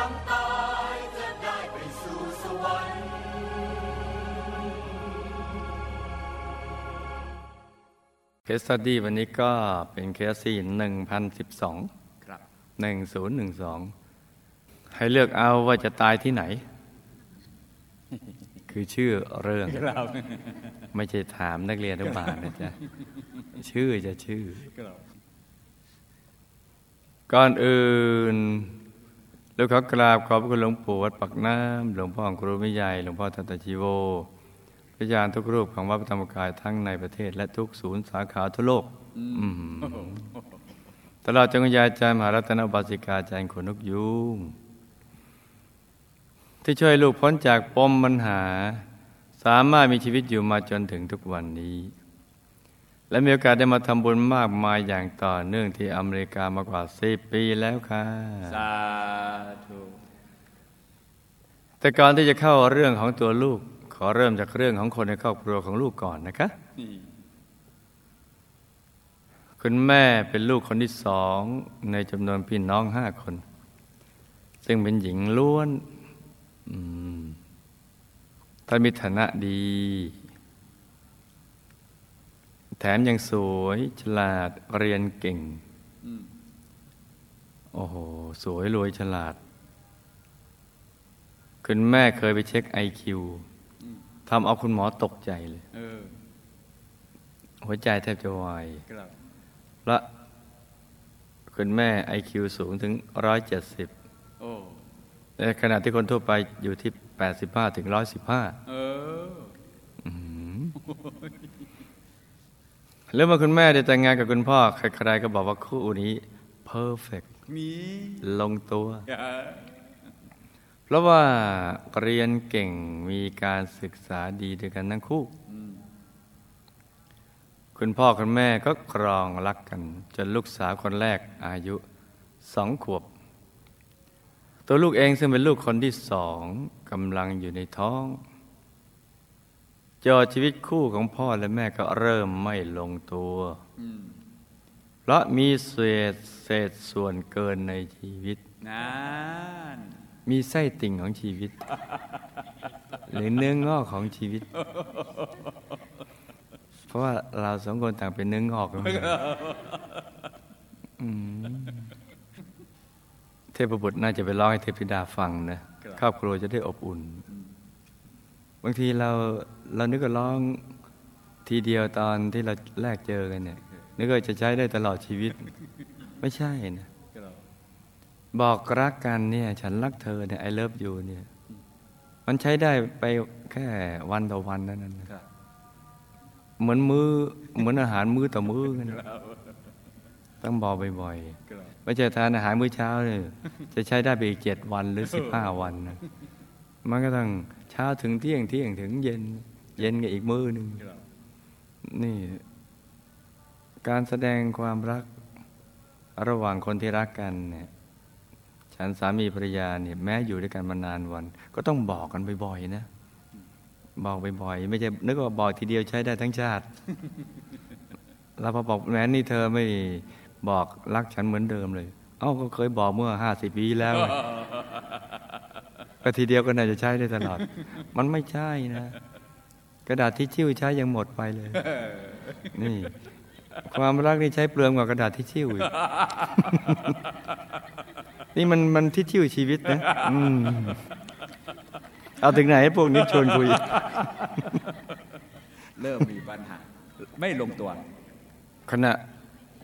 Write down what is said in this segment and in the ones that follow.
ลังตายจะได้ไปสู่สวรรค์ case study วันนี้ก็เป็นเคสที่หนึ่งพันสิบสองครับหนึ่งศูนย์หนึ่งสองให้เลือกเอาว่าจะตายที่ไหน คือชื่อเรื่องครับไม่ใช่ถามนักเรียนอนุบาลนะจ๊ะ ชื่อจะชื่อครับก่อนอื่น ลูกขอกราบขอบพระคุณหลวงปู่วัดปักน้ำหลวงพ่อครูไม่ใหญ่หลวงพ่อทัตตชีโวพระยานทุกรูปของวัดพระธรรมกายทั้งในประเทศ และทุกศูนย์สาขาทั่วโลกอืมตลอดจงยายใจมหารัตนบาสิกาใจขนนกยุงที่ช่วยลูกพ้นจากปมปัญหา สามารถมีชีวิตอยู่มาจนถึงทุกวันนี้ และมีโอกาสได้มาทำบุญมากมายอย่างต่อเนื่องที่อเมริกามากว่าสิปีแล้วค่ะ สาธุแต่ก่อนที่จะเข้าเรื่องของตัวลูก ขอเริ่มจากเรื่องของคนในครอบครัวของลูกก่อนนะคะนี่คุณแม่เป็นลูกคนที่สองในจำนวนพี่น้องห้าคน ซึ่งเป็นหญิงล้วนอืมท่านมีฐานะดี แถมยังสวยฉลาดเรียนเก่งอืมโอ้โห สวยรวยฉลาด คุณแม่เคยไปเช็คไอคิวทำเอาคุณหมอตกใจเลยเออหัวใจแทบจะวายครับและคุณแม่ไอคิวสูงถึงร้อยเจ็ดสิบโอ้ในขณะที่คนทั่วไปอยู่ที่แปดสิบห้าถึงร้อยสิบห้าเออ แล้วเมื่อคุณแม่ได้แต่งงานกับคุณพ่อ ใครๆก็บอกว่าคู่นี้เพอร์เฟกมีลงตัวอ่าเพราะว่าเรียนเก่งมีการศึกษาดีด้วยกันทั้งคู่อืมคุณพ่อคุณแม่ก็ครองรักกัน จนลูกสาวคนแรกอายุสองขวบ ตัวลูกเองซึ่งเป็นลูกคนที่สองกำลังอยู่ในท้อง จอชีวิตคู่ของพ่อและแม่ก็เริ่มไม่ลงตัวอืมเพราะมีเศษเศษส่วนเกินในชีวิตนานมีไส้ติ่งของชีวิต หรือเนื้องอกของชีวิต เพราะว่าเราสองคนต่างเป็นเนื้องอกกันหมดอืมเทพบุตรน่าจะไปร้องให้เทพธิดาฟังนะครอบครัวจะได้อบอุ่น บางทีเรา เรานึกว่าร้องทีเดียวตอนที่เราแรกเจอกันเนี่ยนึกว่าจะใช้ได้ตลอดชีวิต ไม่ใช่นะครับบอกรักกันเนี่ย ฉันรักเธอเนี่ย I love you เนี่ย มันใช้ได้ไปแค่วันต่อวันเท่านั้นนะครับเหมือนมือเหมือนอาหารมื้อต่อมื้อกันนะต้องบอกบ่อยครับๆไม่ใช่ทานอาหารมื้อเช้าเนี่ยจะใช้ได้ไปอีกเจ็ดวันหรือสิบห้าวันนะมันก็ต้องเช้าถึงเที่ยงเที่ยงถึงเย็น เย็นกับอีกมื้อหนึ่งครับนี่ การแสดงความรัก ระหว่างคนที่รักกันเนี่ยฉันสามีภรรยาเนี่ยแม้อยู่ด้วยกันมานานวัน ก็ต้องบอกกันบ่อยๆนะบอกบ่อยๆไม่ใช่นึกว่าบอกทีเดียวใช้ได้ทั้งชาติแล้วพอบอกแม้นี่เธอไม่บอกรักฉันเหมือนเดิมเลย เอ้าก็เคยบอกเมื่อห้าสิบปีแล้วก็ทีเดียวก็น่าจะใช้ได้ตลอด มันไม่ใช่นะก ระดาษที่ชิ่วใช้ยังหมดไปเลย นี่ ความรักนี่ใช้เปลืองกว่ากระดาษที่ชิ่วอีกนี่มันมันที่ชิ่วชีวิตนะอืมเอาถึงไหนพวกนี้ชวนคุย เริ่มมีปัญหา ไม่ลงตัว ขณะ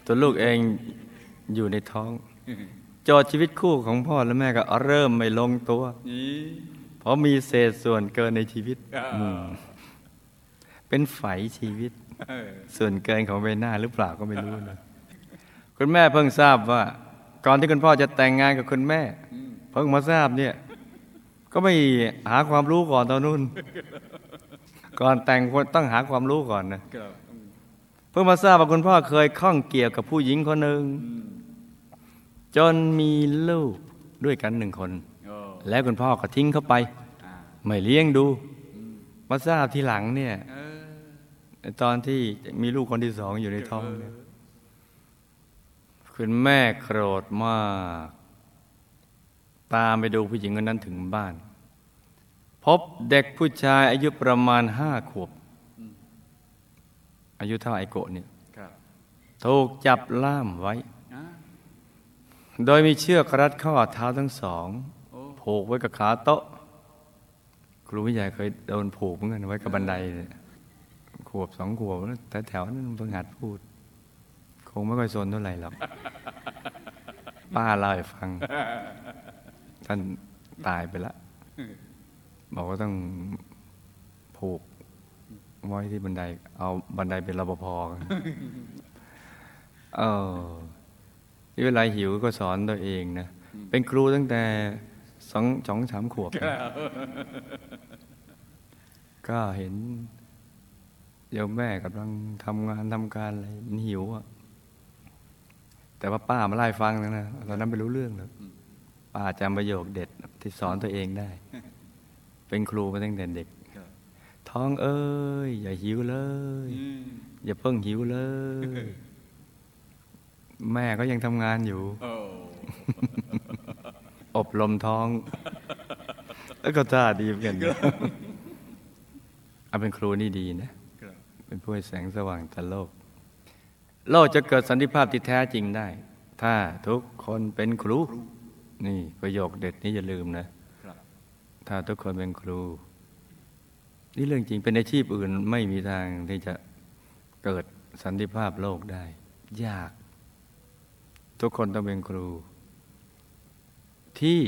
ตัวลูกเองอยู่ในท้องโจทย์ชีวิตคู่ของพ่อและแม่ก็เริ่มไม่ลงตัวนี่เพราะมีเศษส่วนเกินในชีวิตอ่าอืม เป็นไฝชีวิตเออส่วนเกินของใบหน้าหรือเปล่าก็ไม่รู้นะคุณแม่เพิ่งทราบว่า ก่อนที่คุณพ่อจะแต่งงานกับคุณแม่อืมเพิ่งมาทราบเนี่ย ก็ไม่หาความรู้ก่อนตอนนู้น ก่อนแต่งควรต้องหาความรู้ก่อนนะครับอืมเพิ่งมาทราบว่าคุณพ่อเคยข้องเกี่ยวกับผู้หญิงคนหนึ่งอืมจนมีลูกด้วยกันหนึ่งคนโอ้แล้วคุณพ่อก็ทิ้งเขาไปอ่าไม่เลี้ยงดู มาทราบทีหลังเนี่ยเออ ตอนที่มีลูกคนที่สองอยู่ในท้องเนี่ยคุณแม่โกรธมาก ตามไปดูผู้หญิงคนนั้นถึงบ้าน พบเด็กผู้ชายอายุประมาณห้าขวบ อายุเท่าไอโกะเนี่ยครับถูกจับล่ามไว้อ่าโดยมีเชือกรัดข้อเท้าทั้งสองโอ้ผูกไว้กับขาโต๊ะ ครูวิทยาเคยโดนผูกเหมือนกันไว้กับบันไดเนี่ยข วบสองขวบแต่แถวๆนั้นเพิ่งหัดพูด คงไม่ค่อยสนเท่าไหร่หรอก ป้าเล่าให้ฟัง ท่านตายไปละ บอกว่าต้องผูกไว้ที่บันได เอาบันไดเป็นรปภกันเออที่เวลาหิวก็สอนตัวเองนะ เป็นครูตั้งแต่สองสองสามขวบนะก็เห็นโยมแม่กำลังทำงานทำการอะไรมันหิวอะแต่ว่าป้ามาไล่ฟังนะนะตอนนั้นไม่รู้เรื่องเลยป้าจำประโยคเด็ดที่สอนตัวเองได้ เป็นครูมาตั้งแต่เด็กครับท้องเอ้ย อย่าหิวเลยอืมอย่าเพิ่งหิวเลย แม่ก็ยังทำงานอยู่โอ้อบรมท้อง แล้วก็ท่าดีเหมือนกันเอาเป็นครูนี่ดีนะครับ เป็นผู้ให้แสงสว่างต่อโลก โลกจะเกิดสันติภาพที่แท้จริงได้ ถ้าทุกคนเป็นครู นี่ประโยคเด็ดนี้อย่าลืมนะถ้าทุกคนเป็นครู นี่เรื่องจริงเป็นอาชีพอื่นไม่มีทางที่จะเกิดสันติภาพโลกได้ ยาก ทุกคนต้องเป็นครู ที่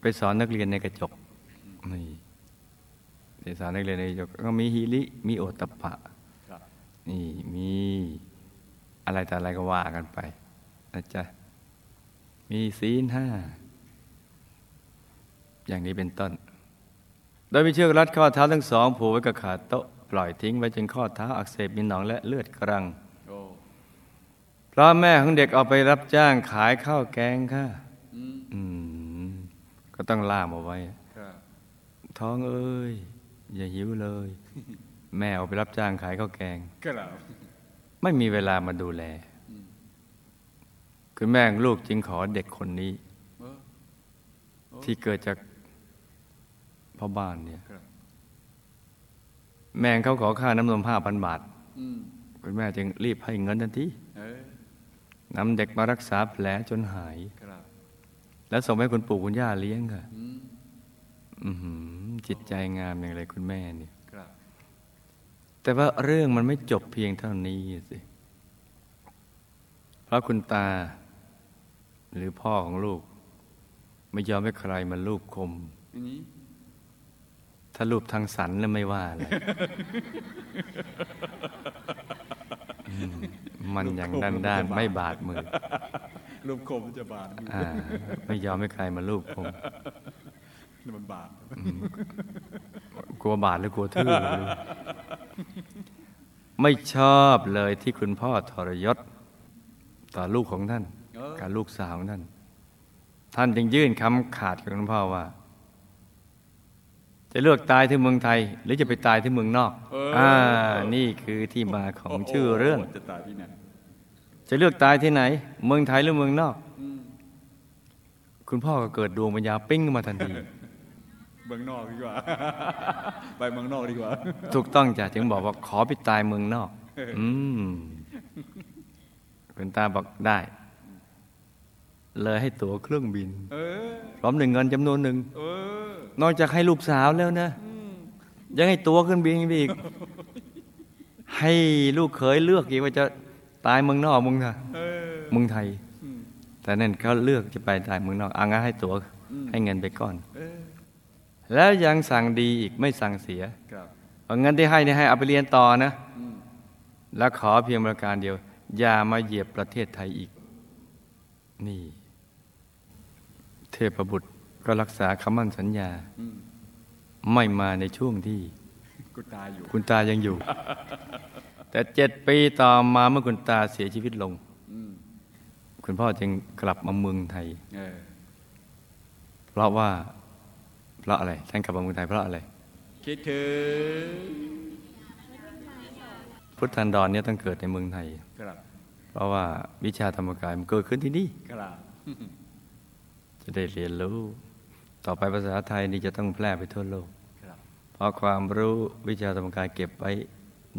ไปสอนนักเรียนในกระจกนี่ ไปสอนนักเรียนในกระจกก็มีฮิริมีโอตตปปะครับนี่มีอะไรแต่อะไรก็ว่ากันไปนะจ๊ะมีศีลห้าอย่างนี้เป็นต้น โดยมีเชือกรัดข้อเท้าทั้งสองผูกไว้กับขาโต๊ะปล่อยทิ้งไว้จนข้อเท้าอักเสบมีหนองและเลือดกรังโอ้เพราะแม่ของเด็กเอาไปรับจ้างขายข้าวแกงค่ะอืมอืมก็ต้องล่ามเอาไว้ครับท้องเอ้ย อย่าหิวเลย แม่เอาไปรับจ้างขายข้าวแกงครับไม่มีเวลามาดูแลอืมคุณแม่ของลูกจึงขอเด็กคนนี้เออที่เกิดจากพ่อบ้านเนี่ยครับแม่เขาขอค่าน้ำนมห้าพันบาทอืมคุณแม่จึงรีบให้เงินทันทีเออนำเด็กมารักษาแผลจนหายครับแล้วส่งให้คุณปู่คุณย่าเลี้ยงค่ะ อืมอื้อหือ จิตใจงามอย่างไรคุณแม่เนี่ยครับแต่ว่าเรื่องมันไม่จบเพียงเท่านี้สิ เพราะคุณตา หรือพ่อของลูก ไม่ยอมให้ใครมาลูบคมอันนี้ถ้ารูปทางสันแล้วไม่ว่าเลยอืมมันอย่างด้านด้านๆไม่บาดมือรูปคมจะบาดมืออ่าไม่ยอมให้ใครมาลูบคมนี่ มันบาดกลัวบาดหรือกลัวทื่อไม่รู้ไม่ชอบเลยที่คุณพ่อทรยศ ต่อลูกของท่านเออกับลูกสาวของท่าน ท่านจึงยื่นคำขาดกับคุณพ่อว่า จะเลือกตายที่เมืองไทย หรือจะไปตายที่เมืองนอกเอออ่านี่คือที่มาของชื่อเรื่อง จะตายที่ไหนจะเลือกตายที่ไหน เมืองไทยหรือเมืองนอกอืมคุณพ่อก็เกิดดวงปัญญาปิ้งขึ้นมาทันที เมืองนอกดีกว่า ไปเมืองนอกดีกว่า ถูกต้องจ้ะจึงบอกว่าขอไปตายเมืองนอก อืมคุณตาบอกได้ เลยให้ตั๋วเครื่องบินเออพร้อมหนึ่งเงินจำนวนหนึ่งเออนอกจากให้ลูกสาวแล้วนะยังให้ตั๋วเครื่องบินอีก ให้ลูกเขยเลือกอีกว่าจะตายเมืองนอกเมืองไทยเออเมืองไทยอืมแต่นั่นเขาเลือกจะไปตายเมืองนอกอะงั้นให้ตั๋วอืมให้เงินไปก่อนเออ แล้วยังสั่งดีอีกไม่สั่งเสียครับเอาเงินที่ให้เนี่ยให้เอาไปเรียนต่อนะอืมแล้วขอเพียงประการเดียว อย่ามาเหยียบประเทศไทยอีก นี่ เทพบุตรก็รักษาคำมั่นสัญญาอืมไม่มาในช่วงที่กูตายอยู่ คุณตายังอยู่ แต่เจ็ดปีต่อมาเมื่อคุณตาเสียชีวิตลงอืมคุณพ่อจึงกลับมาเมืองไทยเออเพราะว่า เพราะอะไร ท่านกลับมาเมืองไทยเพราะอะไร คิดถึง พุทธันดรเนี่ยต้องเกิดในเมืองไทยครับเพราะว่าวิชาธรรมกายมันเกิดขึ้นที่นี่ครับจจะได้เรียนรู้ ต่อไปภาษาไทยนี่จะต้องแพร่ไปทั่วโลกครับเพราะความรู้วิชาธรรมกายเก็บไว้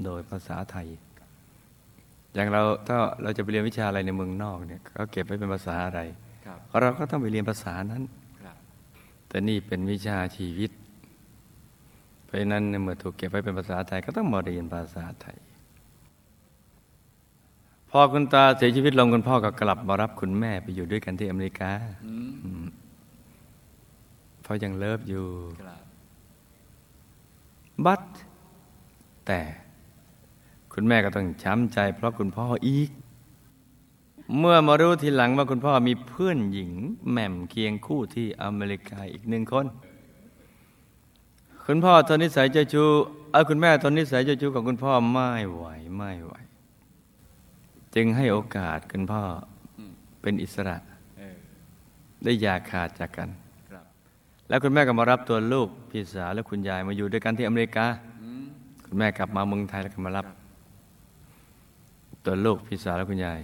โดยภาษาไทย อย่างเราถ้าเราจะไปเรียนวิชาอะไรในเมืองนอกเนี่ยเขาเก็บไว้เป็นภาษาอะไรครับเราก็ต้องไปเรียนภาษานั้นครับ แต่นี่เป็นวิชาชีวิต เพราะฉะนั้นเมื่อถูกเก็บไว้เป็นภาษาไทยก็ต้องมาเรียนภาษาไทย พอคุณตาเสียชีวิตลงคุณพ่อก็กลับมารับคุณแม่ไปอยู่ด้วยกันที่อเมริกาอืมอืมเพราะยังเลิฟอยู่ครับบัตแต่คุณแม่ก็ต้องช้ำใจเพราะคุณพ่ออีก เมื่อมารู้ทีหลังว่าคุณพ่อมีเพื่อนหญิงแหม่มเคียงคู่ที่อเมริกาอีกหนึ่งคน คุณพ่อทนนิสัยเจ้าชู้เอาคุณแม่ทนนิสัยเจ้าชู้ของคุณพ่อไม่ไหวไม่ไหว จึงให้โอกาสคุณพ่อเป็นอิสระได้ยาขาดจากกันแล้วคุณแม่ก็มารับตัวลูกพี่สาวและคุณยายมาอยู่ด้วยกันที่อเมริกา คุณแม่กลับมาเมืองไทยแล้วก็มารับ ตัวลูกพี่สาวและคุณยาย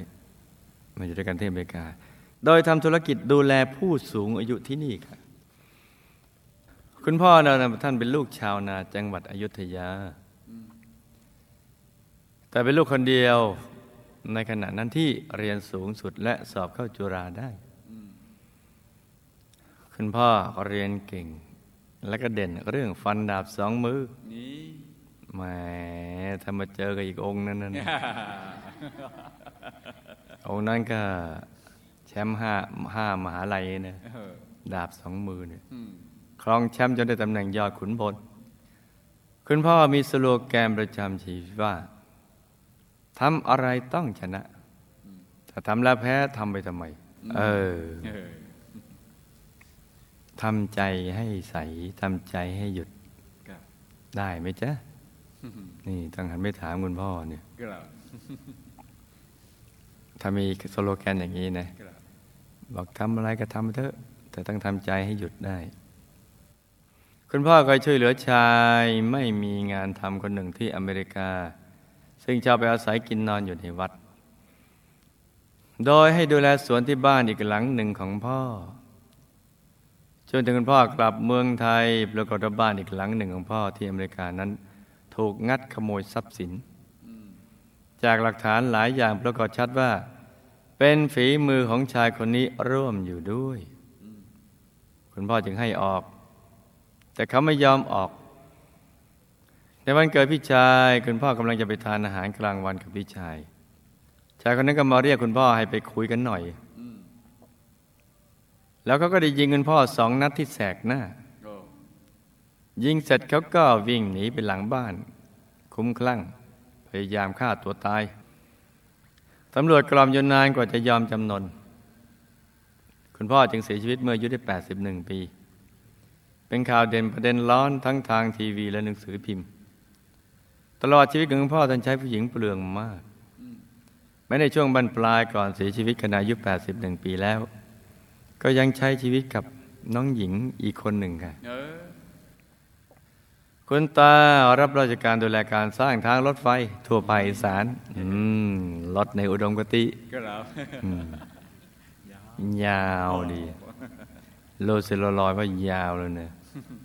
มาอยู่ด้วยกันที่อเมริกา โดยทำธุรกิจดูแลผู้สูงอายุที่นี่ค่ะ คุณพ่อเรานะท่านเป็นลูกชาวนาจังหวัดอยุธยา แต่เป็นลูกคนเดียวในขณะนั้นที่เรียนสูงสุดและสอบเข้าจุฬาได้ คุณพ่อเรียนเก่ง และก็เด่นเรื่องฟันดาบสองมือนี่แหมถ้ามาเจอกับอีกองค์นั้นนะ องค์นั้นก็แชมป์ห้าห้ามหาลัยนะเออดาบสองมือเนี่ยอืมครองแชมป์จนได้ตำแหน่งยอดขุนพลคุณพ่อมีสโลแกนประจำชีวิตว่าทำอะไรต้องชนะ ถ้าทำแล้วแพ้ทำไปทำไม เออเออทำใจให้ใสทำใจให้หยุดครับได้ไหมจ๊ะ นี่ต้องหันไปถามคุณพ่อเนี่ยครับ ถ้ามีสโลแกนอย่างนี้นะบอกทำอะไรก็ทำเถอะ แต่ต้องทำใจให้หยุดได้ คุณพ่อเคยช่วยเหลือชายไม่มีงานทำคนหนึ่งที่อเมริกา ซึ่งชอบไปอาศัยกินนอนอยู่ในวัด โดยให้ดูแลสวนที่บ้านอีกหลังหนึ่งของพ่อจนถึงคุณพ่อกลับเมืองไทยปรากฏว่าบ้านอีกหลังหนึ่งของพ่อที่อเมริกานั้น ถูกงัดขโมยทรัพย์สิน จากหลักฐานหลายอย่างปรากฏชัดว่า เป็นฝีมือของชายคนนี้ร่วมอยู่ด้วย คุณพ่อจึงให้ออก แต่เขาไม่ยอมออก ในวันเกิดพี่ชาย คุณพ่อกำลังจะไปทานอาหารกลางวันกับพี่ชาย ชายคนนั้นก็มาเรียกคุณพ่อให้ไปคุยกันหน่อย แล้วเขาก็ได้ยิงคุณพ่อสองนัดที่แสกหน้า ยิงเสร็จเขาก็วิ่งหนีไปหลังบ้าน คุ้มคลั่ง พยายามฆ่าตัวตาย ตำรวจกล่อมอยู่นานกว่าจะยอมจำนน คุณพ่อจึงเสียชีวิตเมื่ออายุได้ 81 ปี เป็นข่าวเด่นประเด็นร้อนทั้งทางทีวีและหนังสือพิมพ์ ตลอดชีวิตของคุณพ่อท่านใช้ผู้หญิงเปลืองมากแม้ในช่วงบรรปลายก่อนเสียชีวิตขณะอายุ 81 ปีแล้ว ก็ยังใช้ชีวิตกับน้องหญิงอีกคนหนึ่งค่ะ คุณตารับราชการดูแลการสร้างทางรถไฟ ทั่วไปอีสารอืมรถในอุดมกติครับอืมยาวดีโลเซลลอยว่ายาวเลยเนี่ย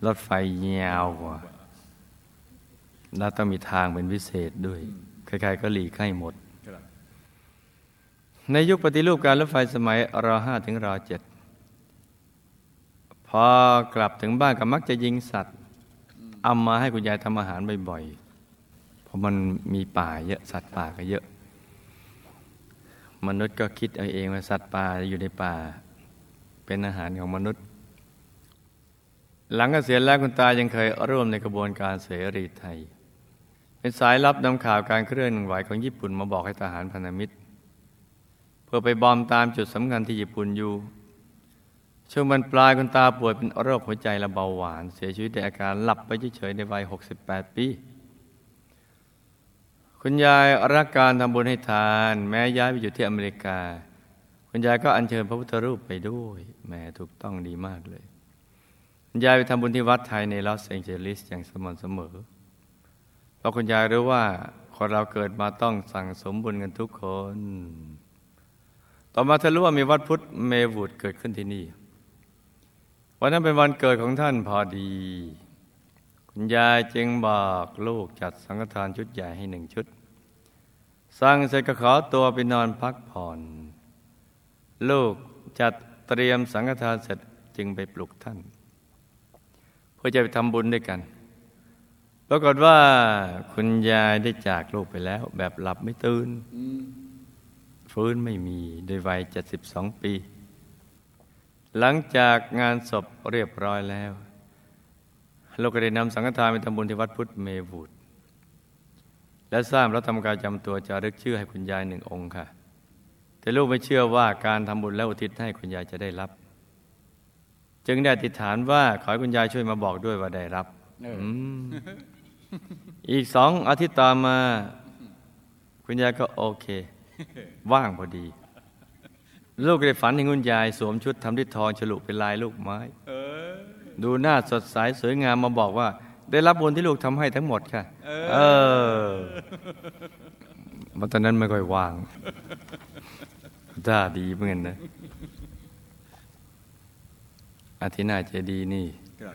รถไฟยาวกว่า แล้วต้องมีทางเป็นพิเศษด้วยใครๆก็หลีกให้หมดครับในยุคปฏิรูปการรถไฟสมัยรห้าถึงรเจ็ดพอกลับถึงบ้านก็มักจะยิงสัตว์ เอามาให้คุณยายทำอาหารบ่อยๆ เพราะมันมีป่าเยอะสัตว์ป่าก็เยอะ มนุษย์ก็คิดเอาเองว่าสัตว์ป่าอยู่ในป่า เป็นอาหารของมนุษย์ หลังเกษียณแล้วคุณตายังเคยร่วมในกระบวนการเสรีไทย เป็นสายลับนำข่าวการเคลื่อนไหวของญี่ปุ่นมาบอกให้ทหารพันธมิตร เพื่อไปบอมตามจุดสำคัญที่ญี่ปุ่นอยู่ ช่วงบรรปลายคุณตาป่วยเป็นโรคหัวใจและเบาหวาน เสียชีวิตด้วยอาการหลับไปเฉยๆในวัย 68 ปี คุณยายรักการทำบุญให้ทาน แม้ย้ายไปอยู่ที่อเมริกา คุณยายก็อัญเชิญพระพุทธรูปไปด้วยแหม่ถูกต้องดีมากเลย คุณยายไปทำบุญที่วัดไทยในลอสแองเจลิสอย่างสม่ำเสมอเพราะคุณยายรู้ว่าคนเราเกิดมาต้องสั่งสมบุญกันทุกคน ต่อมาเธอรู้ว่ามีวัดพุทธเมวูดเกิดขึ้นที่นี่ วันนั้นเป็นวันเกิดของท่านพอดี คุณยายจึงบอกลูกจัดสังฆทานชุดใหญ่ให้หนึ่งชุด สั่งเสร็จก็ขอตัวไปนอนพักผ่อน ลูกจัดเตรียมสังฆทานเสร็จจึงไปปลุกท่าน เพื่อจะไปทำบุญด้วยกันปรากฏว่าคุณยายได้จากลูกไปแล้ว แบบหลับไม่ตื่นฟื้นไม่มีโดยวัย72ปี หลังจากงานศพเรียบร้อยแล้วลูกก็ได้นำสังฆทานไปทำบุญที่วัดพุทธเมวุดและสร้างพระธรรมกายจำตัวจารึกชื่อให้คุณยายหนึ่งองค์ค่ะ แต่ลูกไม่เชื่อว่าการทำบุญและอุทิศให้คุณยายจะได้รับ จึงได้อธิษฐานว่าขอให้คุณยายช่วยมาบอกด้วยว่าได้รับเออมอีกสองอาทิตย์ต่อมา คุณยายก็โอเค ว่างพอดี ลูกก็ได้ฝันเห็นคุณยายสวมชุดทำด้วยทองฉลุเป็นลายลูกไม้เออดูหน้าสดใสสวยงามมาบอกว่า ได้รับบุญที่ลูกทำให้ทั้งหมดค่ะ เออมาตอนนั้นไม่ค่อยว่างท่าดีเหมือนกันนะอาทิตย์หน้าเจดีย์นี่ครับ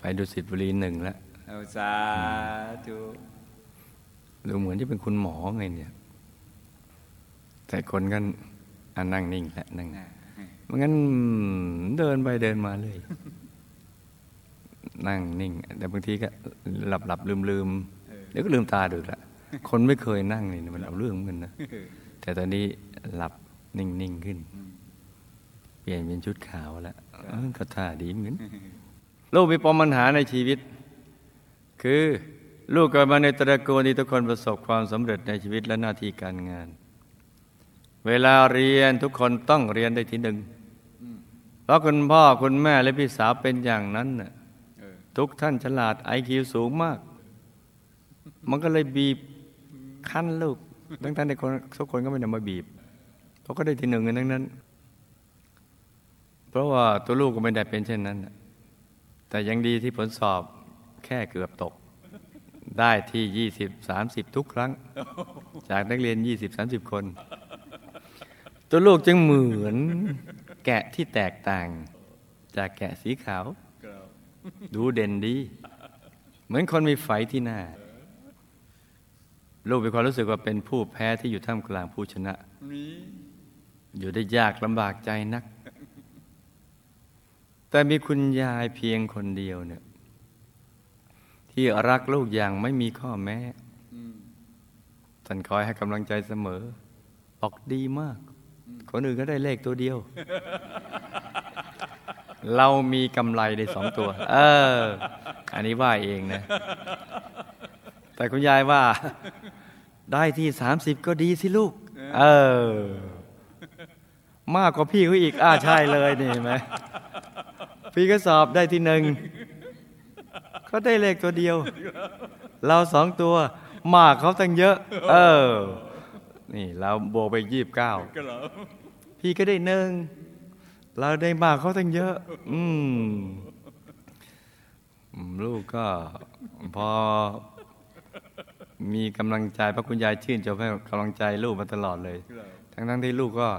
ไปดูสิทธิบุรีหนึ่งแล้วเอาสาธุดูเหมือนที่เป็นคุณหมอไงเนี่ย แต่คนกัน อันนั่งนิ่งแหละนั่งมันงั้นเดินไปเดินมาเลย นั่งนิ่ง แต่บางทีก็หลับหลับลืมลืมเดี๋ยวก็ลืมตาดูละคนไม่เคยนั่งนี่มันเอาเรื่องเหมือนกันนะแต่ตอนนี้หลับนิ่งนิ่งขึ้น เปลี่ยนเป็นชุดขาวแล้วเออก็ท่าดีเหมือนกันลูกมีปมปัญหาในชีวิต คือลูกเกิดมาในตระกูลที่ทุกคนประสบความสำเร็จในชีวิตและหน้าที่การงาน เวลาเรียนทุกคนต้องเรียนได้ที่หนึ่ง เพราะคุณพ่อคุณแม่และพี่สาวเป็นอย่างนั้นน่ะเออทุกท่านฉลาดไอคิวสูงมาก มันก็เลยบีบคั้นลูก ทั้งท่านในคนทุกคนก็ไม่นำมาบีบเขาก็ได้ที่หนึ่งกันทั้งนั้น เพราะว่าตัวลูกก็ไม่ได้เป็นเช่นนั้นน่ะแต่ยังดีที่ผลสอบแค่เกือบตก ได้ที่ยี่สิบสามสิบทุกครั้ง จากนักเรียนยี่สิบสามสิบคน ตัวลูกจึงเหมือนแกะที่แตกต่าง จากแกะสีขาว ดูเด่นดี เหมือนคนมีไฟที่หน้า ลูกมีความรู้สึกว่าเป็นผู้แพ้ที่อยู่ท่ามกลางผู้ชนะ อยู่ได้ยากลำบากใจนัก แต่มีคุณยายเพียงคนเดียวเนี่ย ที่รักลูกอย่างไม่มีข้อแม้ท่านคอยให้กำลังใจเสมอ บอกดีมาก คนอื่นก็ได้เลขตัวเดียว เรามีกำไรในสองตัว เออ อันนี้ว่าเองนะ แต่คุณยายว่า ได้ที่สามสิบก็ดีสิลูก เออ มากกว่าพี่เขาอีกอ้าใช่เลยนี่เห็นไหมพี่ก็สอบได้ที่หนึ่งก็ได้เลขตัวเดียว เราสองตัว มากเขาตั้งเยอะ เออ นี่เราบวกไปยี่บเก้าก็เหรอ พี่ก็ได้หนึ่งเราได้มากเขาตั้งเยอะ อืมลูกก็พอมีกำลังใจพระคุณยายชื่นชมให้กำลังใจลูกมาตลอดเลย ทั้งทั้งที่ลูกก็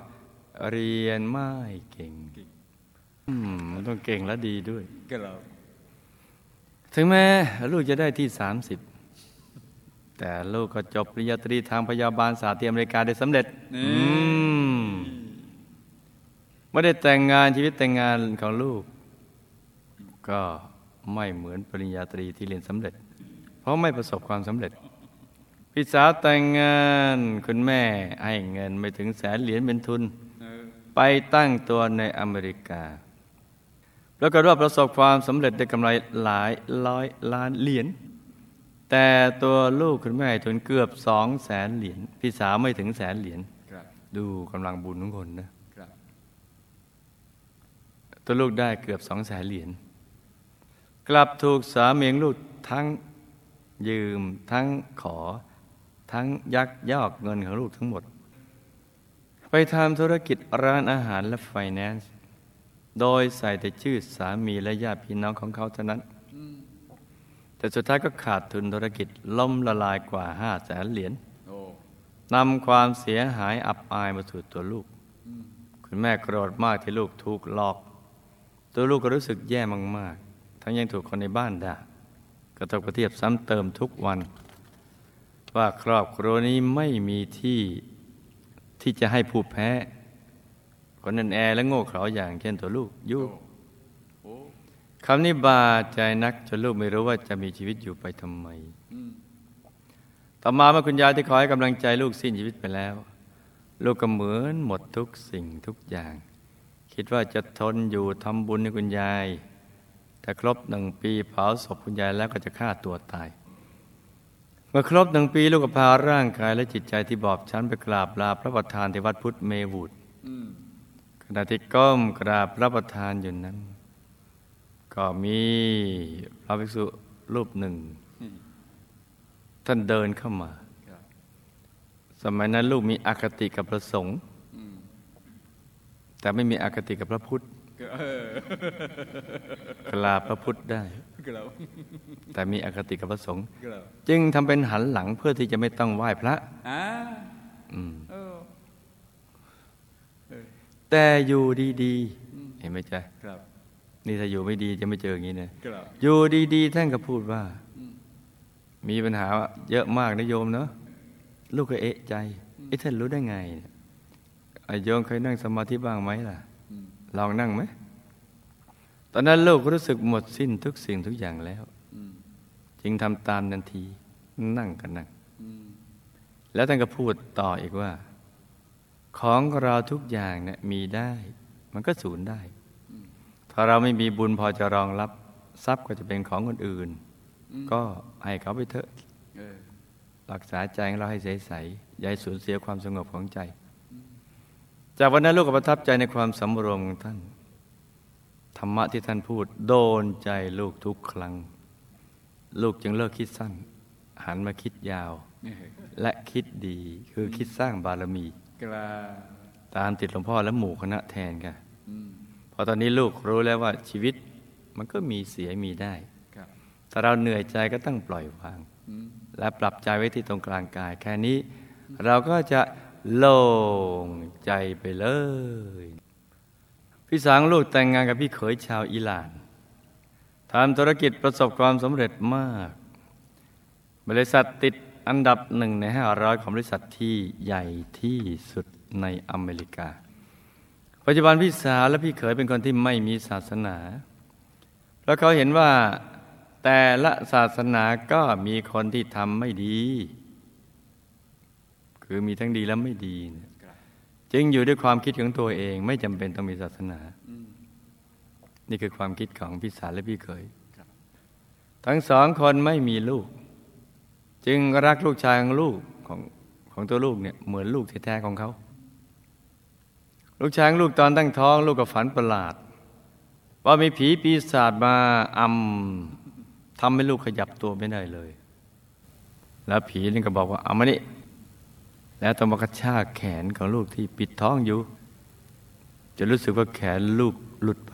เรียนไม่เก่งมันต้องเก่งและดีด้วยก็เรอถึงแม้ลูกจะได้ที่ 30 แต่ลูกก็จบปริญญาตรีทางพยาบาลศาสตร์ที่อเมริกาได้สำเร็จ อืม ไม่ได้แต่งงานชีวิตแต่งงานของลูก ก็ไม่เหมือนปริญญาตรีที่เรียนสำเร็จ เพราะไม่ประสบความสำเร็จ พี่สาวแต่งงานคุณแม่ให้เงินไม่ถึงแสนเหรียญเป็นทุนเออไปตั้งตัวในอเมริกา แล้วก็ว่าประสบความสำเร็จได้กำไรหลายร้อยล้านเหรียญแต่ตัวลูกคุณแม่ให้ทุนเกือบสองแสนเหรียญพี่สาวไม่ถึงแสนเหรียญครับดูกำลังบุญของคนนะครับ ตัวลูกได้เกือบสองแสนเหรียญกลับถูกสามีงลูกทั้งยืมทั้งขอ ทั้งยักยอกเงินของลูกทั้งหมด ไปทำธุรกิจร้านอาหารและไฟแนนซ์โดยใส่แต่ชื่อสามีและญาติพี่น้องของเขาเท่านั้น แต่สุดท้ายก็ขาดทุนธุรกิจล่มละลายกว่าห้าแสนเหรียญนำความเสียหายอับอายมาสู่ตัวลูก คุณแม่โกรธมากที่ลูกถูกหลอก ตัวลูกก็รู้สึกแย่มากๆ ทั้งยังถูกคนในบ้านด่ากระทบกระเทียบซ้ำเติมทุกวัน ว่าครอบครัวนี้ไม่มีที่ที่จะให้ผู้แพ้ คนนั้นแอและโง่เขลาอย่างเช่นตัวลูกยุโอ้คำนี้บาดใจนักจนลูกไม่รู้ว่าจะมีชีวิตอยู่ไปทำไม ต่อมาเมื่อคุณยายที่คอยกำลังใจลูกสิ้นชีวิตไปแล้ว ลูกก็เหมือนหมดทุกสิ่งทุกอย่าง คิดว่าจะทนอยู่ทำบุญให้คุณยาย แต่ครบหนึ่งปีเผาศพคุณยายแล้วก็จะฆ่าตัวตาย เมื่อครบหนึ่งปีลูกก็พาร่างกายและจิตใจที่บอบช้ำไปกราบลาพระประธานที่วัดพุทธเมวุดอืมขณะที่ก้มกราบพระประธานอยู่นั้น ก็มีพระภิกษุรูปหนึ่ง ท่านเดินเข้ามา สมัยนั้นลูกมีอคติกับพระสงฆ์ แต่ไม่มีอคติกับพระพุทธก็เออกราบพระพุทธได้ก็เราแต่มีอคติกับพระสงฆ์ก็เราจึงทำเป็นหันหลังเพื่อที่จะไม่ต้องไหว้พระอ่าอืมเออเออแต่อยู่ดีๆเห็นไหมจ๊ะครับนี่ถ้าอยู่ไม่ดีจะไม่เจออย่างนี้นะก็เราอยู่ดีๆท่านก็พูดว่า มีปัญหาเยอะมากนะโยมเนาะลูกก็เอะใจเอ๊ะท่านรู้ได้ไงเนี่ยไอ้ โยมเคยนั่งสมาธิบ้างไหมล่ะอืมลองนั่งไหม ตอนนั้นลูกรู้สึกหมดสิ้นทุกสิ่งทุกอย่างแล้วอืมจึงทำตามทันที นั่งกันนั่งอืมแล้วท่านก็พูดต่ออีกว่า ของเราทุกอย่างเนี่ยมีได้ มันก็สูญได้ ถ้าเราไม่มีบุญพอจะรองรับ ทรัพย์ก็จะเป็นของคนอื่น ก็ให้เขาไปเถอะเออรักษาใจของเราให้ใสๆอย่าให้สูญเสียความสงบของใจ จากวันนั้นลูกก็ประทับใจในความสำรวมของท่าน ธรรมะที่ท่านพูด โดนใจลูกทุกครั้ง ลูกจึงเลิกคิดสั้น หันมาคิดยาว และคิดดีคือคิดสร้างบารมีกลาตามติดหลวงพ่อและหมู่คณะแทนค่ะอพอตอนนี้ลูกรู้แล้วว่าชีวิตมันก็มีเสียมีได้ถ้าเราเหนื่อยใจก็ต้องปล่อยวาง และปรับใจไว้ที่ตรงกลางกาย แค่นี้เราก็จะ โล่งใจไปเลย พี่สางลูกแต่งงานกับพี่เขยชาวอิหร่านทำธุรกิจประสบความสำเร็จมาก บริษัทติดอันดับหนึ่งในห้าร้อยของบริษัทที่ใหญ่ที่สุดในอเมริกา ปัจจุบันพี่สาวและพี่เขยเป็นคนที่ไม่มีศาสนาแล้วเขาเห็นว่าแต่ละศาสนาก็มีคนที่ทำไม่ดี คือมีทั้งดีและไม่ดีเนี่ยจึงอยู่ด้วยความคิดของตัวเอง ไม่จำเป็นต้องมีศาสนาอืมนี่คือความคิดของพี่สาวและพี่เขยครับทั้งสองคนไม่มีลูก จึงรักลูกชายของลูกของของตัวลูกเนี่ยเหมือนลูกแท้ๆของเขา ลูกชายของลูกตอนตั้งท้อง ลูกก็ฝันประหลาด ว่ามีผีปีศาจมาอำทำให้ลูกขยับตัวไม่ได้เลย แล้วผีนี่ก็บอกว่าเอามานี่ แล้วต้องมากระชากแขนของลูกที่ปิดท้องอยู่ จะรู้สึกว่าแขนลูกหลุดไป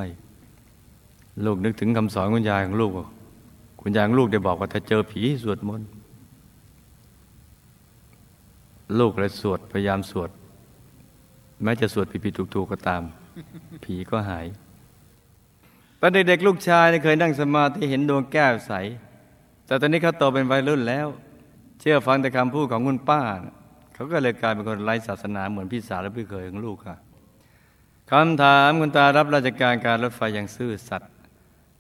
ลูกนึกถึงคำสอนคุณยายของลูกว่าคุณยายของลูกได้บอกว่าถ้าเจอผีสวดมนต์ลูกเลยสวดพยายามสวด แม้จะสวดผิดๆถูกๆก็ตาม ผีก็หาย ตอนเด็กๆลูกชายเคยนั่งสมาธิเห็นดวงแก้วใส แต่ตอนนี้เขาโตเป็นวัยรุ่นแล้ว เชื่อฟังแต่คำพูดของคุณป้านะ เขาก็เลยกลายเป็นคนไร้ศาสนาเหมือนพี่สาวและพี่เคยของลูกค่ะคำถามคุณตารับราชการการรถไฟอย่างซื่อสัตย์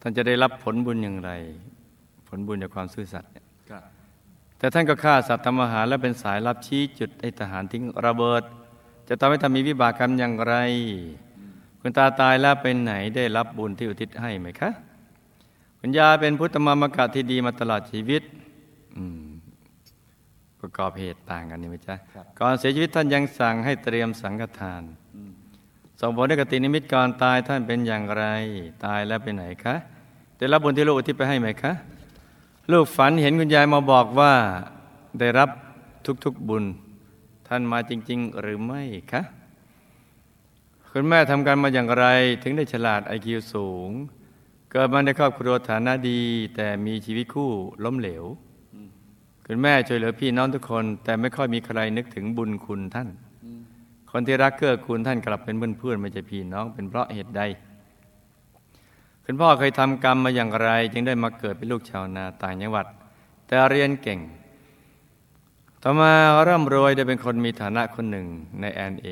ท่านจะได้รับผลบุญอย่างไร ผลบุญจากความซื่อสัตย์เนี่ยครับแต่ท่านก็ฆ่าสัตว์ทำอาหารและเป็นสายลับชี้จุดให้ทหารทิ้งระเบิด จะทำให้ทำมีวิบากกรรมอย่างไร คุณตาตายแล้วเป็นไหนได้รับบุญที่อุทิศให้ไหมคะคุณยายเป็นพุทธมามกะที่ดีมาตลอดชีวิต อืม ประกอบเหตุต่างกันนี่ไหมจ๊ะครับก่อนเสียชีวิตท่านยังสั่งให้เตรียมสังฆทานอืมส่งผลให้กตินิมิตก่อนตายท่านเป็นอย่างไร ตายแล้วไปไหนคะได้รับบุญที่ลูกอุทิศไปให้ไหมคะลูกฝันเห็นคุณยายมาบอกว่าได้รับทุกๆบุญ ท่านมาจริง ๆ หรือไม่คะคุณแม่ทำการมาอย่างไรถึงได้ฉลาดไอคิวสูง เกิดมาในครอบครัวฐานะดี แต่มีชีวิตคู่ล้มเหลว คุณแม่ช่วยเหลือพี่น้องทุกคน แต่ไม่ค่อยมีใครนึกถึงบุญคุณท่าน คนที่รักเกื้อกูลท่านกลับเป็นเพื่อนเพื่อนๆไม่ใช่พี่น้องเป็นเพราะเหตุใด คุณพ่อเคยทำกรรมมาอย่างไร จึงได้มาเกิดเป็นลูกชาวนาต่างจังหวัด แต่เรียนเก่ง ต่อมาร่ำรวยได้เป็นคนมีฐานะคนหนึ่งในแอนเอ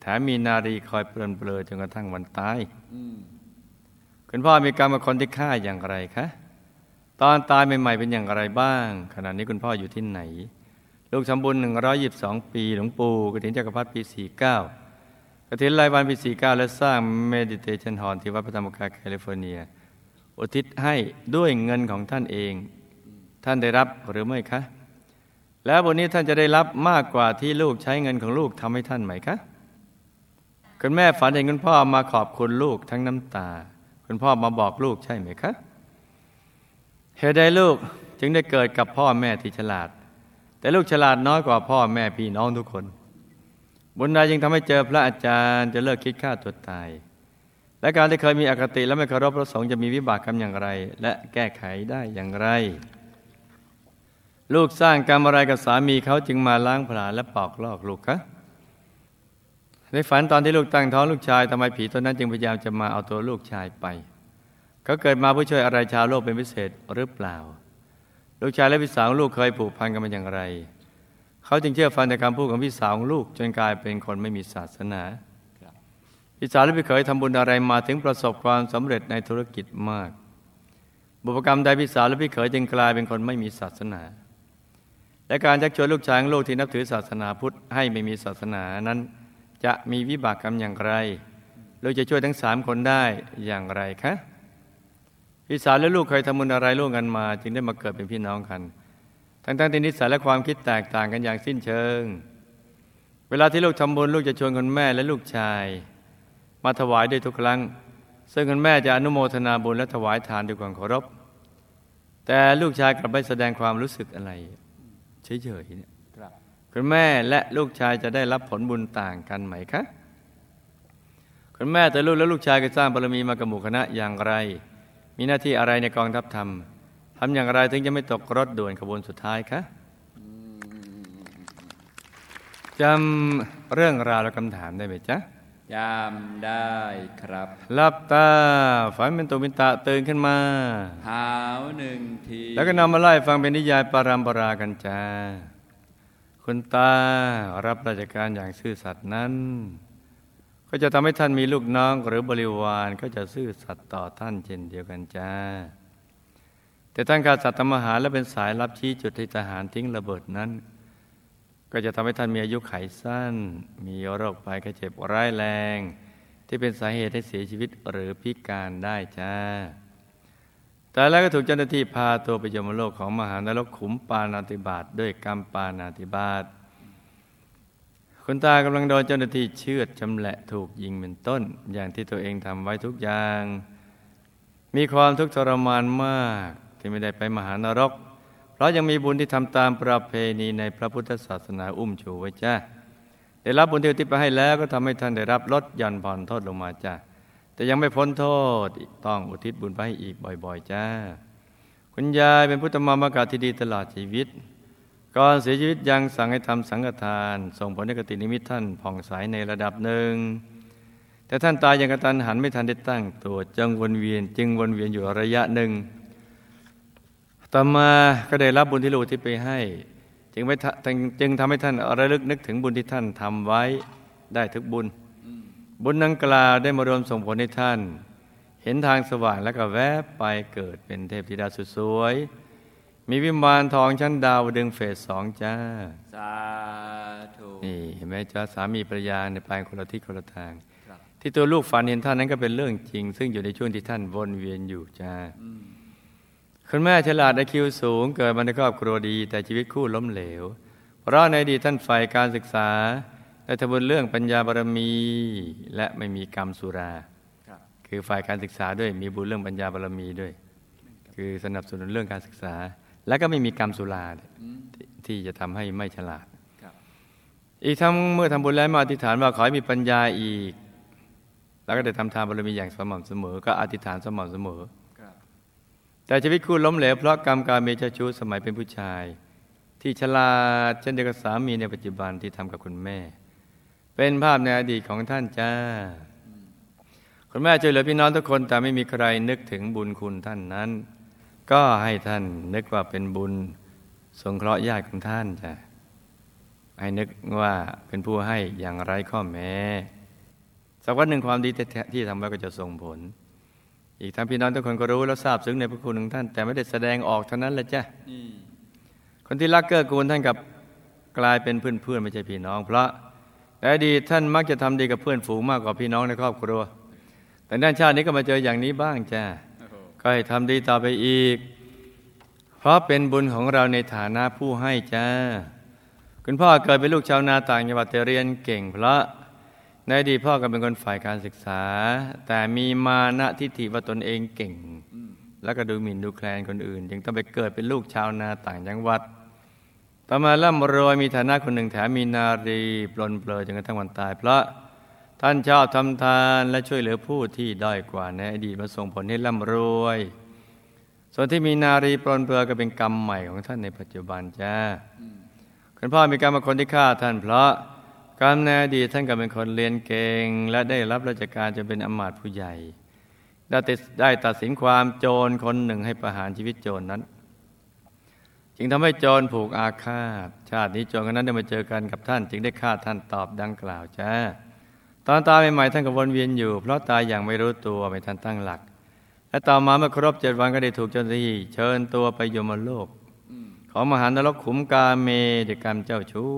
แถมมีนารีคอยเปลือนเปลือจนกระทั่งวันตายคุณพ่อมีกรรมกับคนที่ฆ่าอย่างไรคะ ตอนตายใหม่ๆเป็นอย่างไรบ้าง ขณะนี้คุณพ่ออยู่ที่ไหน ลูกสมบูรณ์หนึ่งร้อยสิบสองปีหลวงปู่กฐินจักรพรรดิปีสี่เก้ากฐินรายวันปีสี่เก้าและสร้าง meditation hall ที่วัดพระธรรมกายแคลิฟอร์เนีย อุทิศให้ด้วยเงินของท่านเอง ท่านได้รับหรือไม่คะ แล้วบุญนี้ท่านจะได้รับมากกว่าที่ลูกใช้เงินของลูกทำให้ท่านไหมคะคุณแม่ฝันเห็นคุณพ่อมาขอบคุณลูกทั้งน้ำตา คุณพ่อมาบอกลูกใช่ไหมคะ เหตุใดลูกจึงได้เกิดกับพ่อแม่ที่ฉลาด แต่ลูกฉลาดน้อยกว่าพ่อแม่พี่น้องทุกคน บุญใดจึงทำให้เจอพระอาจารย์จะเลิกคิดฆ่าตัวตาย และการที่เคยมีอคติและไม่เคารพพระสงฆ์จะมีวิบากกรรมอย่างไร และแก้ไขได้อย่างไร ลูกสร้างกรรมอะไรกับสามีเขาจึงมาล้างผลาญและปอกลอกลูกคะในฝันตอนที่ลูกตั้งท้องลูกชายทำไมผีตัวนั้นจึงพยายามจะมาเอาตัวลูกชายไป เขาเกิดมาเพื่อช่วยอะไรชาวโลกเป็นพิเศษหรือเปล่า ลูกชายและพี่สาวของลูกเคยผูกพันกันมาอย่างไร เขาจึงเชื่อฟังในคำพูดของพี่สาวของลูกจนกลายเป็นคนไม่มีศาสนาพี่สาวและพี่เขยทำบุญอะไรมาถึงประสบความสำเร็จในธุรกิจมาก บุพกรรมใดพี่สาวและพี่เขยจึงกลายเป็นคนไม่มีศาสนา และการชักชวนลูกชายของลูกที่นับถือศาสนาพุทธให้ไม่มีศาสนานั้น จะมีวิบากกรรมอย่างไรลูกจะช่วยทั้งสามคนได้อย่างไรคะ พี่สาวและลูกเคยทำบุญอะไรร่วมกันมา จึงได้มาเกิดเป็นพี่น้องกัน ทั้งๆที่นิสัยและความคิดแตกต่างกันอย่างสิ้นเชิง เวลาที่ลูกทำบุญลูกจะชวนคุณแม่และลูกชาย มาถวายด้วยทุกครั้ง ซึ่งคุณแม่จะอนุโมทนาบุญและถวายทานด้วยความเคารพ แต่ลูกชายกลับไม่แสดงความรู้สึกอะไรเฉยๆเนี่ยคุณแม่และลูกชายจะได้รับผลบุญต่างกันไหมคะคุณแม่แต่ลูกและลูกชายก็สร้างบารมีมากับหมู่คณะอย่างไร มีหน้าที่อะไรในกองทัพธรรมทำอย่างไรถึงจะไม่ตกรถด่วนขบวนสุดท้ายคะจำเรื่องราวและคำถามได้ไหมจ๊ะยามได้ครับหลับตาฝันเป็นตุมินตะตื่นขึ้นมาหาวหนึ่งที แล้วก็นำมาไล่ฟังเป็นนิยายปารามปรากันจ้าคุณตารับราชการอย่างซื่อสัตย์นั้น ก็จะทำให้ท่านมีลูกน้องหรือบริวารก็จะซื่อสัตย์ต่อท่านเช่นเดียวกันจ้า แต่ท่านขาดสัตว์ทำอาหารและเป็นสายรับชี้จุดที่ทหารทิ้งระเบิดนั้น ก็จะทำให้ท่านมีอายุไขสั้น มีโรคภัยไข้เจ็บร้ายแรง ที่เป็นสาเหตุให้เสียชีวิตหรือพิการได้จ้า แต่แล้วก็ถูกเจ้าหน้าที่พาตัวไปยมโลกของมหานรกขุมปานาติบาตด้วยกรรมปานาติบาต คุณตากำลังโดนเจ้าหน้าที่เชือดชำแหละถูกยิงเป็นต้น อย่างที่ตัวเองทำไว้ทุกอย่าง มีความทุกข์ทรมานมากที่ไม่ได้ไปมหานรก เพราะยังมีบุญที่ทำตามประเพณีในพระพุทธศาสนาอุ้มชูไว้จ้าได้รับบุญที่อุทิศไปให้แล้วก็ทำให้ท่านได้รับลดหย่อนผ่อนโทษลงมาจ้าแต่ยังไม่พ้นโทษต้องอุทิศบุญไปให้อีกบ่อย ๆ จ้า คุณยายเป็นพุทธมามากาที่ดีตลอดชีวิต ก่อนเสียชีวิตยังสั่งให้ทำสังฆทาน ส่งผลให้กตินิมิตท่านผ่องใสในระดับหนึ่ง แต่ท่านตายยังกระตันหันไม่ทันได้ตั้งตัวจึงวนเวียนจึงวนเวียนอยู่ระยะหนึ่งต่อมาก็ได้รับบุญที่ลูกที่ไปให้ จึงไม่ทะจึงทำให้ท่านระลึกนึกถึงบุญที่ท่านทำไว้ได้ทุกบุญ บุญนังกล่าวได้มารวมส่งผลให้ท่าน เห็นทางสว่างแล้วก็แวบไปเกิดเป็นเทพธิดาสุดสวย มีวิมานทองชั้นดาวดึงเฟสสองจ้า สาธุนี่เห็นไหมจ้าสามีภรรยาในยไปคนละทิศคนละทางครับที่ตัวลูกฝันเห็นท่านนั้นก็เป็นเรื่องจริง ซึ่งอยู่ในช่วงที่ท่านวนเวียนอยู่จ้าคุณแม่ฉลาดไอคิวสูง เกิดมาในครอบครัวดี แต่ชีวิตคู่ล้มเหลว เพราะในอดีตท่านใฝ่การศึกษาและทำบุญเรื่องปัญญาบารมี และไม่มีกรรมสุราครับคือฝ่ายการศึกษาด้วยมีบุญเรื่องปัญญาบารมีด้วย คือสนับสนุนเรื่องการศึกษา และก็ไม่มีกรรมสุราด้วยที่ที่จะทำให้ไม่ฉลาดครับอีกทั้งเมื่อทำบุญแล้วมาอธิษฐานว่าขอให้มีปัญญาอีก แล้วก็ได้ทำทานบารมีอย่างสม่ำเสมอ ก็อธิษฐานสม่ำเสมอครับแต่ชีวิตคู่ล้มเหลวเพราะกรรมการเมเจ้าชู้สมัยเป็นผู้ชาย ที่ฉลาดเช่นเดียวกับสามีในปัจจุบันที่ทำกับคุณแม่ เป็นภาพในอดีตของท่านจ้าคคุณแม่ช่วยเหลือพี่น้องทุกคนแต่ไม่มีใครนึกถึงบุญคุณท่านนั้น ก็ให้ท่านนึกว่าเป็นบุญสงเคราะห์ญาติของท่านจ้ะให้นึกว่าเป็นผู้ให้อย่างไร้ข้อแม้ สักวันหนึ่งความดีที่ทำไว้ก็จะส่งผล อีกทั้งพี่น้องทุกคนก็รู้และทราบซึ้งในพระคุณของท่าน แต่ไม่ได้แสดงออกเท่านั้นแหละจ้ะคนที่รักเกื้อกูลท่านกับกลายเป็นเพื่อนเพื่อนไม่ใช่พี่น้อง เพราะแต่ดีท่านมักจะทำดีกับเพื่อนฝูงมากกว่าพี่น้องในครอบครัว แต่ด้านชาตินี้ก็มาเจออย่างนี้บ้างจ้ะ ก็ให้ทำดีต่อไปอีก เพราะเป็นบุญของเราในฐานะผู้ให้จ้า คุณพ่อเกิดเป็นลูกชาวนาต่างจังหวัดแต่เรียนเก่ง เพราะในอดีตพ่อก็เป็นคนฝ่ายการศึกษา แต่มีมานะทิฏฐิว่าตนเองเก่ง แล้วก็ดูหมิ่นดูแคลนคนอื่น จึงต้องไปเกิดเป็นลูกชาวนาต่างจังหวัดต่อมาล่ำรวยมีฐานะคนหนึ่งแถมมีนารีปลนเปลือจนกระทั่งวันตาย เพราะ ท่านชอบทำทานและช่วยเหลือผู้ที่ด้อยกว่าในอดีตมาส่งผลให้ร่ำรวย ส่วนที่มีนารีปลนเปลือก็เป็นกรรมใหม่ของท่านในปัจจุบันจ้าคุณพ่อมีกรรมคนที่ฆ่าท่านเพราะกรรมในอดีตท่านก็เป็นคนเรียนเก่ง และได้รับราชการจนเป็นอมาตย์ผู้ใหญ่ได้ได้ตัดสินความโจรคนหนึ่งให้ประหารชีวิตโจรนนั้น จึงทำให้โจรผูกอาฆาต ชาตินี้โจรคนนั้นได้มาเจอกันกับท่าน จึงได้ฆ่าท่านตอบดังกล่าวจ้า ตอนตายใหม่ๆท่านก็วนเวียนอยู่ เพราะตายอย่างไม่รู้ตัวไม่ทันตั้งหลัก และต่อมาเมื่อครบเจ็ดวันก็ได้ถูกเจ้าหน้าที่เชิญตัวไปยมโลก ของมหานรกขุมกาเมเดกรรมเจ้าชู้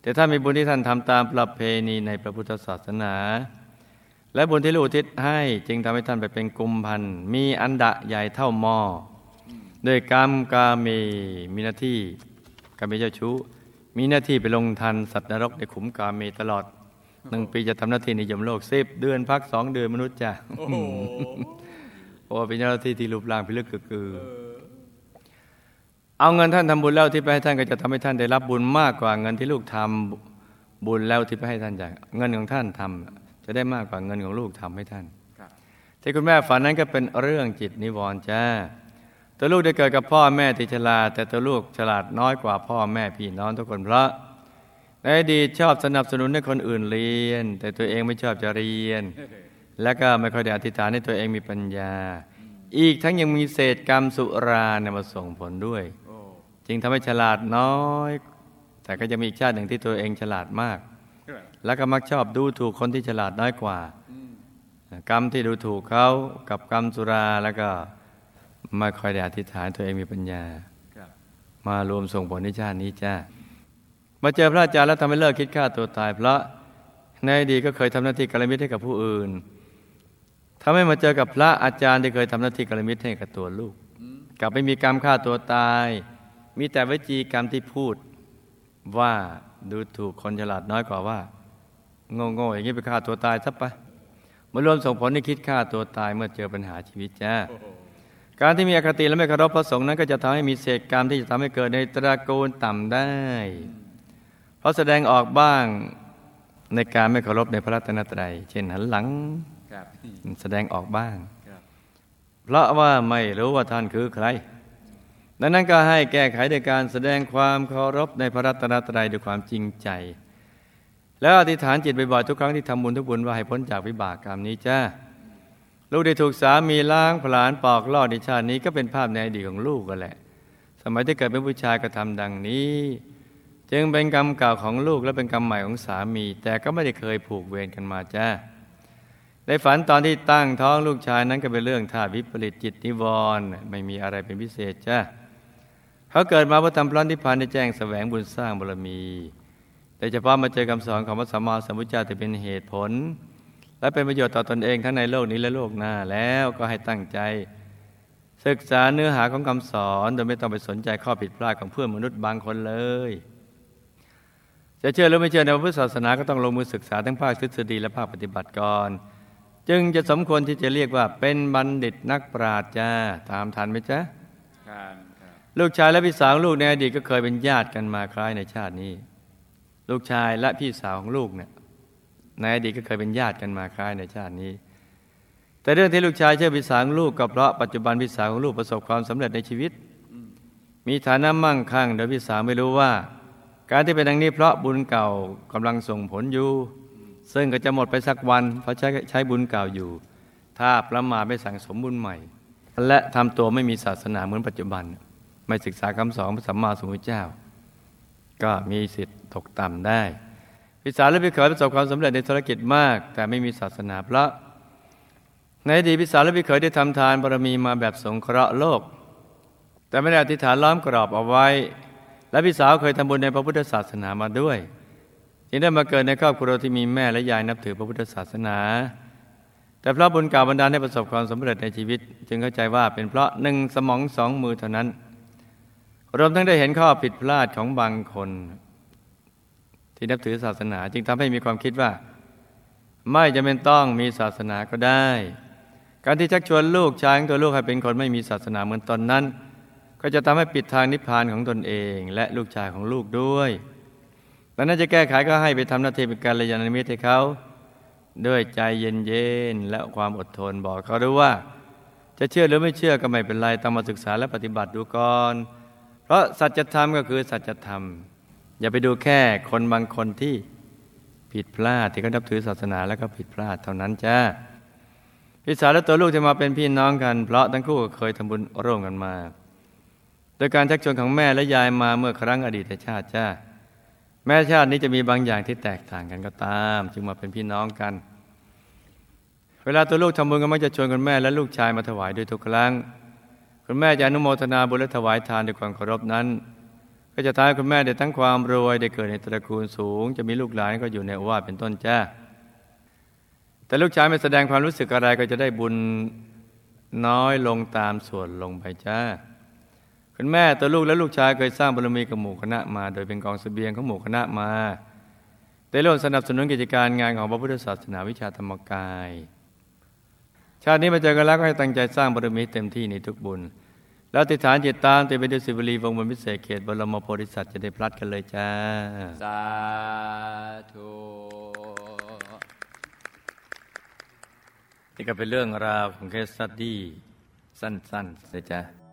แต่ถ้ามีบุญที่ท่านทำตามประเพณีในพระพุทธศาสนา และบุญที่ลูกทิศให้จึงทำให้ท่านไปเป็นกุมพันมีอันดะใหญ่เท่าหม้อด้วยกรรมกาเมมีหน้าที่กาเมเจ้าชู้ มีหน้าที่ไปลงทันสัตว์นรกในขุมกาเมตลอด หนึ่งปีจะทำหน้าที่ในยมโลกสิบเดือนพักสองเดือนมนุษย์จ้ะโอ้โหเป็นหน้าที่ที่รูปร่างพิลึกกือเอาเงินท่านทำบุญแล้วที่ไปให้ท่านก็จะทำให้ท่านได้รับบุญมากกว่าเงินที่ลูกทำบุญแล้วที่ไปให้ท่านจากเงินของท่านทำจะได้มากกว่าเงินของลูกทำให้ท่านที่คุณแม่ฝันนั้นก็เป็นเรื่องจิตนิวรณ์จ้าตัวลูกได้เกิดกับพ่อแม่ที่ฉลาด แต่ตัวลูกฉลาดน้อยกว่าพ่อแม่พี่น้องทุกคนเพราะ ในอดีตชอบสนับสนุนให้คนอื่นเรียน แต่ตัวเองไม่ชอบจะเรียน และก็ไม่ค่อยได้อธิษฐานให้ตัวเองมีปัญญา อีกทั้งยังมีเศษกรรมสุราเนี่ยมาส่งผลด้วย จึงทำให้ฉลาดน้อย แต่ก็จะมีอีกชาติหนึ่งที่ตัวเองฉลาดมาก แล้วก็มักชอบดูถูกคนที่ฉลาดน้อยกว่า กรรมที่ดูถูกเขากับกรรมสุราแล้วก็ไม่ค่อยได้อธิษฐานตัวเองมีปัญญามารวมส่งผลในชาตินี้จ้า มาเจอพระอาจารย์แล้วทำให้เลิกคิดฆ่าตัวตายเพราะในอดีตก็เคยทำหน้าที่กัลมิตรให้กับผู้อื่นทำให้มาเจอกับพระอาจารย์ที่เคยทำหน้าที่กัลมิตรให้กับตัวลูก กลับไม่มีกรรมฆ่าตัวตาย มีแต่วิจีกรรมที่พูดว่าดูถูกคนฉลาดน้อยกว่าว่าโง่ๆอย่างนี้ไปฆ่าตัวตายซะปะมารวมส่งผลให้คิดฆ่าตัวตายเมื่อเจอปัญหาชีวิตจ้าการที่มีอคติและไม่เคารพพระสงฆ์นั้นก็จะทำให้มีเศษกรรมที่จะทำให้เกิดในตระกูลต่ำได้ เพราะแสดงออกบ้างในการไม่เคารพในพระรัตนตรัย เช่นหันหลังแสดงออกบ้าง เพราะว่าไม่รู้ว่าท่านคือใคร ดังนั้นก็ให้แก้ไขโดยการแสดงความเคารพในพระรัตนตรัยด้วยความจริงใจ แล้วอธิษฐานจิตบ่อยๆทุกครั้งที่ทำบุญทุกบุญว่าให้พ้นจากวิบากกรรมนี้จ้าลูกได้ถูกสามีล้างผลาญปอกลอดในชาตินี้ก็เป็นภาพในอดีตของลูกกันแหละ สมัยที่เกิดเป็นผู้ชายก็ทำดังนี้ จึงเป็นกรรมเก่าของลูกและเป็นกรรมใหม่ของสามี แต่ก็ไม่ได้เคยผูกเวรกันมาจ้าในฝันตอนที่ตั้งท้องลูกชายนั้นก็เป็นเรื่องธาตุวิปริตจิตนิวรณ์ไม่มีอะไรเป็นพิเศษจ้าเขาเกิดมาเพื่อทำพลันที่พานได้แจ้งแสวงบุญสร้างบารมีแต่เฉพาะมาเจอคำสอนของพระสัมมาสัมพุทธเจ้าจะเป็นเหตุผล และเป็นประโยชน์ต่อตอนเองทั้งในโลกนี้และโลกหน้าแล้วก็ให้ตั้งใจ ศึกษาเนื้อหาของคำสอนโดยไม่ต้องไปสนใจข้อผิดพลาดของเพื่อนมนุษย์บางคนเลย จะเชื่อหรือไม่เชื่อในพระพุทธศาสนาก็ต้องลงมือศึกษาทั้งภาคทฤษฎีและภาคปฏิบัติก่อน จึงจะสมควรที่จะเรียกว่าเป็นบัณฑิตนักปราชญ์จ้าตามทันไหมจ๊ะลูกชายและพี่สาวลูกในอดีตก็เคยเป็นญาติกันมาคล้ายในชาตินี้ ลูกชายและพี่สาวของลูกเนี่ยในอดีตก็เคยเป็นญาติกันมาคล้ายในชาตินี้ แต่เรื่องที่ลูกชายเชื่อพี่สาวลูกก็เพราะปัจจุบันพี่สาวของลูกประสบความสำเร็จในชีวิต มีฐานะมั่งคั่งโดยพี่สาวไม่รู้ว่า การที่เป็นดังนี้เพราะบุญเก่ากำลังส่งผลอยู่ ซึ่งก็จะหมดไปสักวัน เพราะใช้ใช้บุญเก่าอยู่ ถ้าประมาทไม่สั่งสมบุญใหม่ และทำตัวไม่มีศาสนาเหมือนปัจจุบัน ไม่ศึกษาคำสอนพระสัมมาสัมพุทธเจ้า ก็มีสิทธิ์ตกต่ำได้พิสารและพิเขยประสบความสำเร็จในธุรกิจมาก แต่ไม่มีศาสนาเพราะในอดีตพิสารและพิเขยได้ทำทานบารมีมาแบบสงเคราะห์โลก แต่ไม่ได้อธิษฐานล้อมกรอบเอาไว้ และพี่สาวเคยทำบุญในพระพุทธศาสนามาด้วย จึงได้มาเกิดในครอบครัวที่มีแม่และยายนับถือพระพุทธศาสนา แต่เพราะบุญเก่าบันดาลให้ประสบความสำเร็จในชีวิต จึงเข้าใจว่าเป็นเพราะหนึ่งสมองสองมือเท่านั้น รวมทั้งได้เห็นข้อผิดพลาดของบางคน ที่นับถือศาสนา จึงทำให้มีความคิดว่า ไม่จำเป็นต้องมีศาสนาก็ได้ การที่ชักชวนลูกชายของตัวลูกให้เป็นคนไม่มีศาสนาเหมือนตอนนั้น ก็จะทำให้ปิดทางนิพพานของตนเองและลูกชายของลูกด้วยดังนั้นจะแก้ไขก็ให้ไปทำหน้าที่เป็นการระยาณมิตรให้เขา ด้วยใจเย็นๆและความอดทนบอกเขาด้วยว่า จะเชื่อหรือไม่เชื่อก็ไม่เป็นไรต้องมาศึกษาและปฏิบัติดูก่อน เพราะสัจธรรมก็คือสัจธรรม อย่าไปดูแค่คนบางคนที่ผิดพลาดที่เขานับถือศาสนาแล้วก็ผิดพลาดเท่านั้นจ้าพี่สาวและตัวลูกจะมาเป็นพี่น้องกัน เพราะทั้งคู่เคยทำบุญร่วมกันมา โดยการชักชวนของแม่และยายมาเมื่อครั้งอดีตชาติจ้าแม้ชาตินี้จะมีบางอย่างที่แตกต่างกันก็ตาม จึงมาเป็นพี่น้องกัน เวลาตัวลูกทำบุญก็มักจะชวนคุณแม่และลูกชายมาถวายด้วยทุกครั้ง คุณแม่จะอนุโมทนาบุญและถวายทานด้วยความเคารพนั้น ก็จะทายคุณแม่ได้ทั้งความรวยได้เกิดในตระกูลสูง จะมีลูกหลานก็อยู่ในอวาเป็นต้นจ้าแต่ลูกชายไม่แสดงความรู้สึกอะไรก็จะได้บุญน้อยลงตามส่วนลงไปจ้า คุณแม่ตัวลูกและลูกชายเคยสร้างบารมีกับหมู่คณะมา โดยเป็นกองสเสบียงของหมู่คณะมาได้ร่วมสนับสนุนกิจการงานของพระพุทธศาสนาวิชาธรรมกาย ชาตินี้มาเจอกันแล้วก็ให้ตั้งใจสร้างบารมีเต็มที่ในทุกบุญ แล้วอธิษฐานจิตตามติดไปดุสิตบุรีวงบุญพิเศษเขตบรมโพธิสัตว์อย่าได้พลัดกันเลยจ้า สาธุนี่ก็เป็นเรื่องราวของ case study สั้นๆเลยจ้า